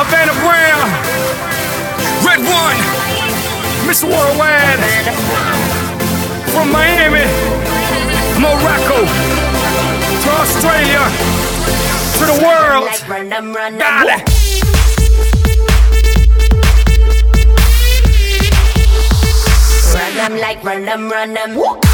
Havana Brown, Red One, Mr. Worldwide, from Miami, Morocco, to Australia, to the world. Like run them, run them. Run them like run them, run them.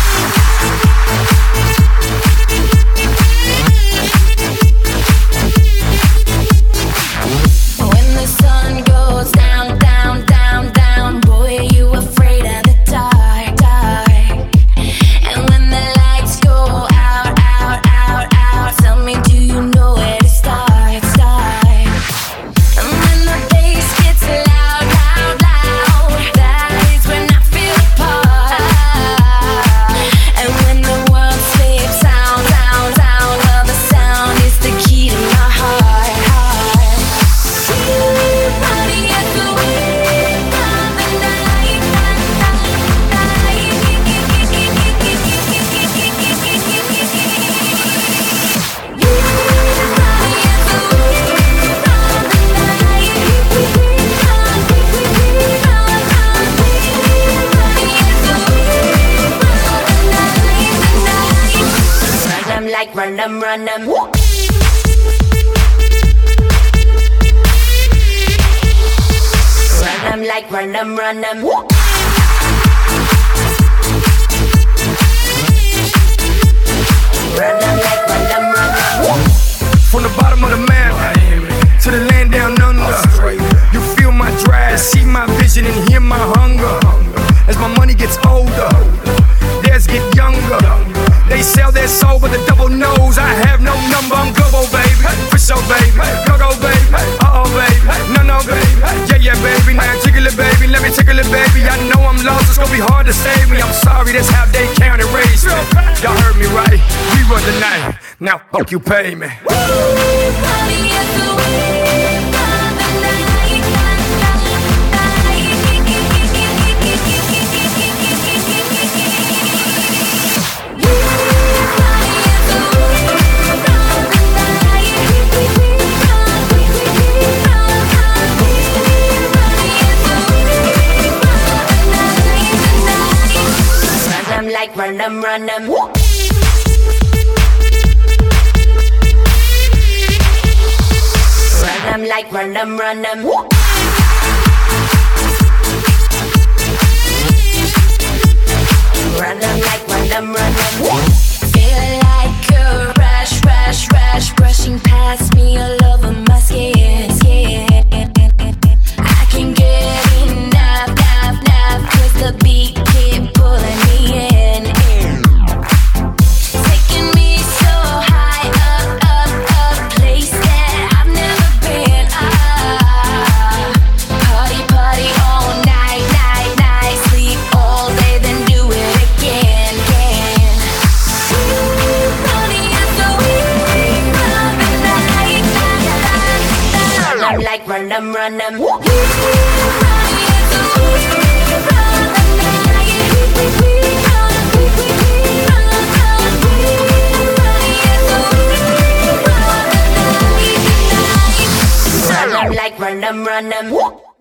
Like run them, run them. Run them like run them, run them. Soul, but the double knows I have no number. I'm global, baby. For sure, baby. Go, go, baby. Uh oh, baby. No, no, baby. Yeah, yeah, baby. Now jiggle it, baby. Let me tickle it, baby. I know I'm lost. It's gonna be hard to save me. I'm sorry, that's how they count and raise. Y'all heard me right. We run the night. Now, fuck you, pay me. Party like run them, run them. Run them like run them, run them. Run them like run them, run them. Run them, run them. Run them like run them, run them.